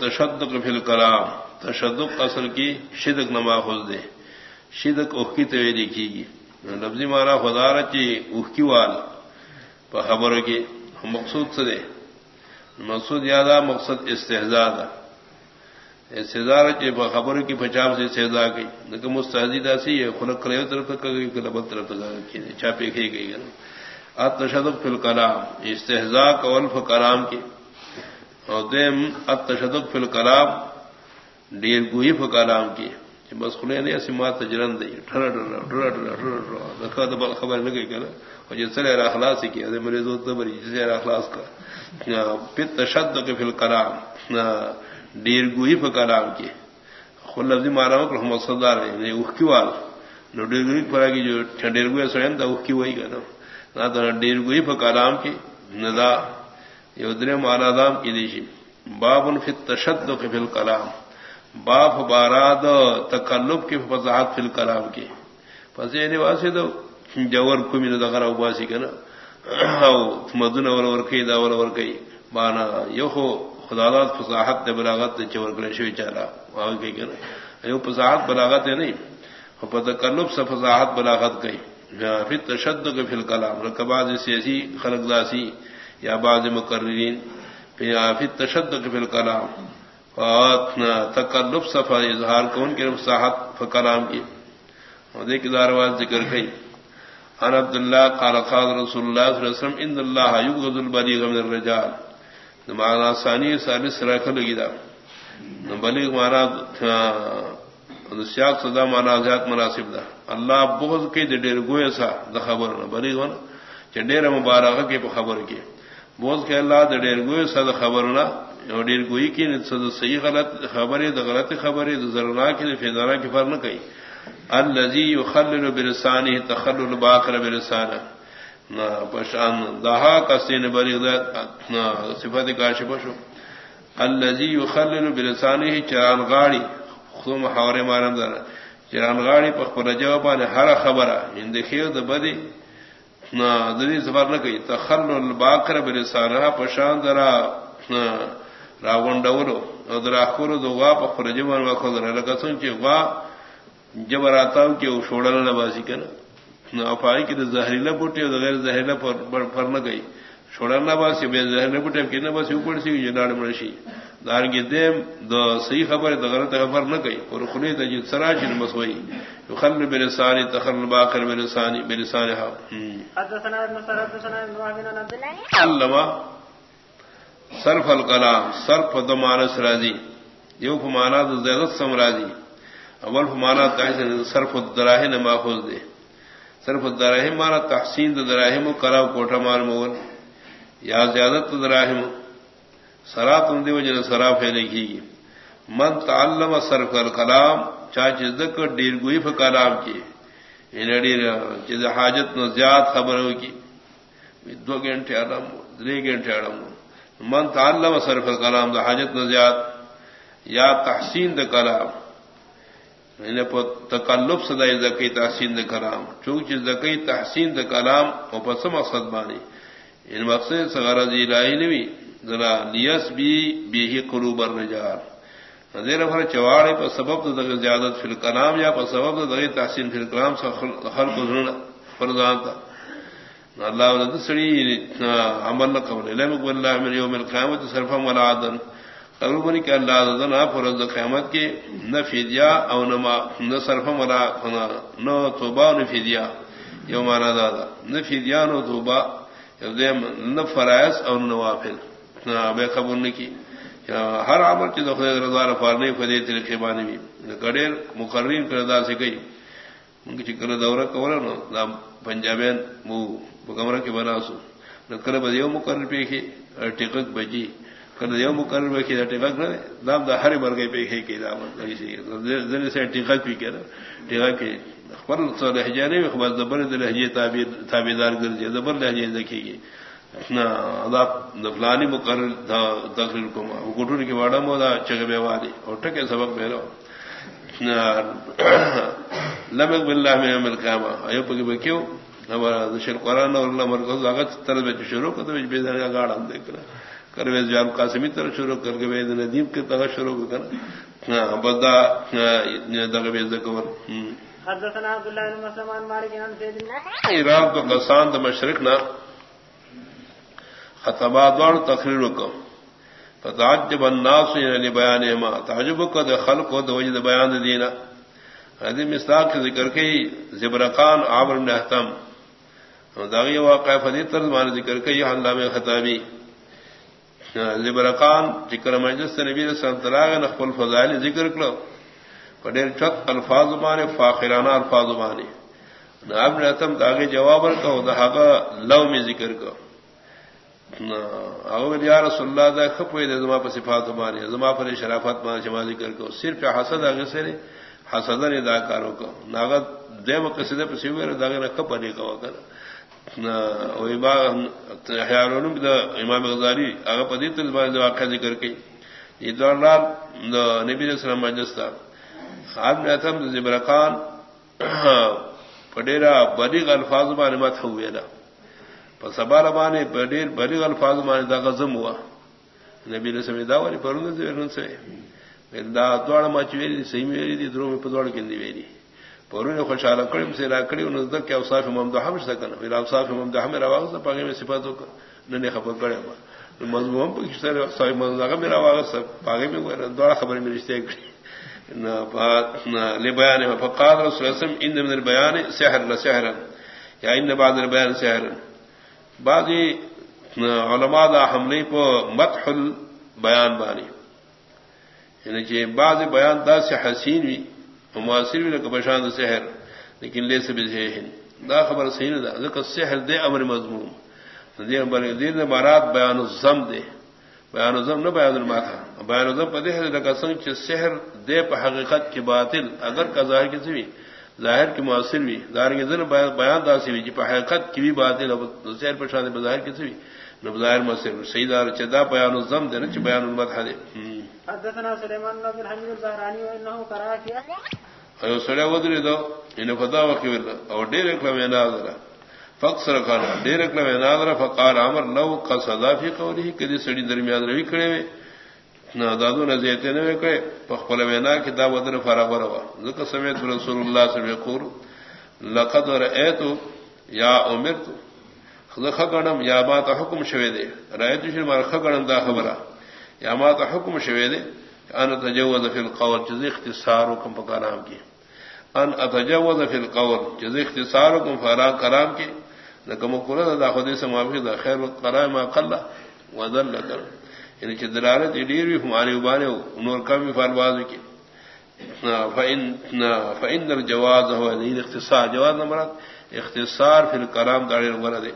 تشدق فی الکلام، تشدق اصل کی شدق نما خود دے، شدق اخ کی تو لکھی گی۔ لفظی مانا خدا رچی اخ کی وال خبر کی مقصود سے دے مقصود یادہ مقصد استحزاد استحزار چی خبر کی پچاپ سے استحزا گئی لیکن مستحدیدہ سی، یہ خلق کرے طرف تک گئی کہ لبت طرف تک چھاپے کھی گئی ات تشدق فی الکلام استحزا کا ولف کی۔ اور دیم ات تشدق فی الکلام ڈیر گوئی فکالام کی۔ بس خلے نے ایسی مات جرن دی۔ ٹھر ٹھر ٹھر ٹھر ٹھر ٹھر بل خبر نہیں کہنا اور جس سے اخلاص کی ادے مریض ہوتا بری جس اخلاص کا۔ پھر تشدق فی الکلام ڈیر گوئی فکالام کی۔ خل لفظی مارا ہوں کہ محمد صدار ہے اخ کی وال۔ نو ڈیر گوئی پڑا کی جو ڈیر گوئی سوئن تھا اخ کی وہی کہنا نہ تو ڈیر گوئی فکالام کی ندا یہ مانا دام کی دیشی باب فی تشدق فی الکلام. باپ باراد تکلب کی فضاحت فل کلام کی پسی نواسی تو جور کمی دغرا اباسی کا نا مدن اور ورکی دا اور ورکی بانا یو خو خدا داد فصاحت دے بلاغت دے چور کرے شوی چارا وہاں کہی کہ نا یو فصاحت بلاغت ہے نہیں وہ تکلب سے فصاحت بلاغت گئی پھر تشدد کے فل کلام رقباد سیاسی، خلق داسی یا بعض مقررین پھر تشدد کے فل کلام تکلف صفا، اظہار کون کے صاحب کلام کی۔ دیکھ دارواز ذکر گئی ان عبد اللہ قال قال رسول اللہ صلی اللہ علیہ وسلم، ان اللہ یبغض البلیغ من الرجال. مانا ثانی ثالث رکھ لگی دا۔ بلیغ مانا سیاق صدا مانا زیاد مناسب دا۔ اللہ بغض کے ڈیر گوئے سا دا خبر نہ بلیغ نا ڈیر مبارک کے خبر کی بغض کے اللہ دا ڈیر گوئے سا دا خبر نہ ڈیر گوئی کی صحیح غلط خبر ہے غلط خبر ہے ذرنا کی فیضانہ کی فر نہ کہی الزی خل برسانی تخل الباخر برسان پشان دہا کا سین بری صفت کا شپشو الزی خل برسانی چران گاڑی خم ہاورے مارن در چران گاڑی پخر جواب نے ہر خبر ان دیکھیے تو بدی۔ دری زبر نہ کہی تخل الباخر برسانہ پشان درا راون ڈولو راخور دو وا پخر جمن و خود لگسن چی وا جب راتا ہوں کہ وہ چھوڑا نہ باسی کا نا افائی کی زہریلا بوٹی اور غیر زہریلا پر پر نہ گئی چھوڑا نہ باسی، بے زہریلا بوٹی اب کتنا باسی، اوپر سی جی یہ ناڑ مرشی۔ دار کی دیم دو صحیح خبر ہے غلط خبر نہ گئی اور خلی تجید سراج بس وہی خل میرے سانی تخل سانی میرے سانی ہاں اللہ سرف الکلام سرف دمانس راضی. یو فمانا زیادت سم راضی. اول فمانا سرف الدراہ نے ماخوذ دے. سرف الدراہم مانا تحسین دراہم و کلا کوٹا مال مول یا زیادت دراہم. سرا تم دی وجہ سرا پھیلے گی. من تعلم سرف الکلام چاچ ذکر ڈیر گوئی کلام کی یعنی چیز حاجت نو زیاد خبر ہوگی دو گھنٹے آرام دے گھنٹے آرام من تعلم صرف الکلام دا حاجت نزیات یا تحسین دا کلام۔ انہیں پا تکلف صدای زکی تحسین دا کلام۔ چونکہ زکی تحسین دا کلام او پس مقصد بانی۔ ان مقصد سغرضی الہی نوی، ذرا لیس بی، بیہی قلوب الرجال۔ نظیر افر چواڑی پا سبب دا زیادت فی الکلام یا پا سبب دا تحسین فی الکلام سا خلق فرزان تا۔ اللہ ولد سڑی یعنی، عمل نہ قبل لم يقول الله من يوم القيامه صرفا ولا عدن قالوا بني کہ اللہ عز نہ فرض قیامت کے، نہ فدیہ او نہ نہ صرفا ولا نہ توبہ نہ فدیہ۔ یوم انا دادا نہ فدیہ نہ توبہ نہ فرائض او نوافل۔ نہ بے خبر نہ کی۔ ہر عمل کی دخل رضا رفار نہیں فدی طریقے بانی بھی گڑیر مقررین کر ادا سے گئی. ان کی چکر دورہ کورا نا پنجابین وہ کمرہ کے بناسو. نہ کر بدیو مقرر پہ کی ٹکٹ بجی کر دیو مقرر پہ کی ٹکٹ نہ دام دا ہر بر گئی پہ کی دام ذرا سے ٹکٹ پی کے ٹکٹ کی پر سو لہجہ نہیں خبر زبر دل لہجے تعبیر تابیدار کر دیا زبر لہجے دیکھے گی فلانی مقرر تقریر کو گٹور کی واڑا مودا چگبے والی اور ٹکے سبق میرا لمک باللہ میں عمل قیامہ ایو پکی بکیو قرآن اور اللہ مرکز آگت طرح میں شروع کو تو بے گاڑ ہم دیکھ رہا۔ کروے جان قاسمی طرف شروع کر کے وید ندیم کے طرح شروع کر ہاں بدا دغوی ذکر حدثنا عبد الله بن مسلم عن مالك عن سيدنا ایران تو قسان د مشرق نہ خطبات اور تقریر کو فتعجب الناس یعنی بیان ما. تعجب کو د خلق کو د وجد بیان دینا ہدی مستاق کے ذکر کی زبرقان عامر بن احتم داغی واقع فدی طرز مان ذکر کی علامہ خطابی. زبرقان ذکر مجلس نبی صلی اللہ علیہ وسلم نخل فضائل ذکر کرو پڈیر چت الفاظ مانے فاخرانہ الفاظ مانے نام نے تم داغے جواب کہو دہاگا لو میں ذکر کو یا رسول اللہ، دا خپوی دے زما پر صفات مانے زما پر شرافت مانے جما ذکر کو صرف حسد اگے سے حسدن ادا کارو کو ناغت دیم قصیدہ پر سیوے داغے نہ کپ نہیں کہو کر امام غزاری اگر پدی تل واقعہ ذکر کی یہ دوران نبی علیہ السلام مجلس تھا خان میں تھا زبرقان پڈیرا بریغ الفاظ مانے مت ہوئے نا سبار مانے بڈیر بریغ الفاظ مانے دا غزم ہوا۔ نبی علیہ السلام دا والی پرند سے دا دوڑ مچ ویری صحیح ویری دی درو میں پدوڑ کندی ویری پورو نے خوشحال کڑم سے را کڑی، انہوں نے کہ اوصاف ممدح ہم سکن۔ پھر اوصاف ممدح میں رواغ سے پاگے میں صفاتوں کا ننے خبر کڑے ما مضمون پر کس طرح اوصاف ممدح میں رواغ سے پاگے میں گوئے۔ دوڑا خبر میں رشتے کڑی۔ لبیان فقال رسول اللہ علیہ وسلم، ان من البیان سحر لسحرا یا ان بعد البیان سحرا بعضی علماء دا حملی پو مدح البیان بانی یعنی کہ بعض بیان دا سے حسین بھی معاصر بھی بشان سحر، لیکن لے سے بھی دا خبر صحیح نہ دا سحر دے امر مضموم۔ دین مراد بیان الزم دے۔ بیان الزم نہ بیان الماتا بیان الزم پدے ہے لگا سنگ سحر دے پہ حقیقت کی باطل، اگر کا ظاہر کسی بھی ظاہر کی معاصر بھی ظاہر کے ذن بیان داسی بھی پہ حقیقت کی بھی باطل سحر پر شان بظاہر کسی بھی نہ بظاہر مصر سیدار چدا بیان الزم دے نہ بیان المدح دے۔ حدثنا بن ایو سڑے ودری دو ان فدا وکی ول او ډیر کله وینا ده فقصر کان ډیر کله وینا ده فقال امر لو قصدا فی قوله کدی سړي درمیان کړي وي نہ دادو نہ زیتے نے کہ پخپل وینا کتاب ودر فرغ وروا ذکر سمیت رسول اللہ صلی اللہ لقد رأيت یا امرت خذ خغنم یا ما ته حکم شوه دے رایت شر مر خغنم دا خبره. یا ما ته حکم شوه دے ان تجوز فی القول. جز اختصار کم پکانام کی ان اتجوز فی القول. جز اختصار کم فرا کرام کی لکم قرہ دا خودی سے معافی دا خیر و قرائم اقل وذل کر یعنی کہ دلالت ڈیر بھی ہمارے ابانے انور کم بھی فرواز کی فإن فإن الجواز هو الاختصار یعنی جواز نمبر اختصار فی الکلام داڑے نمبر دے۔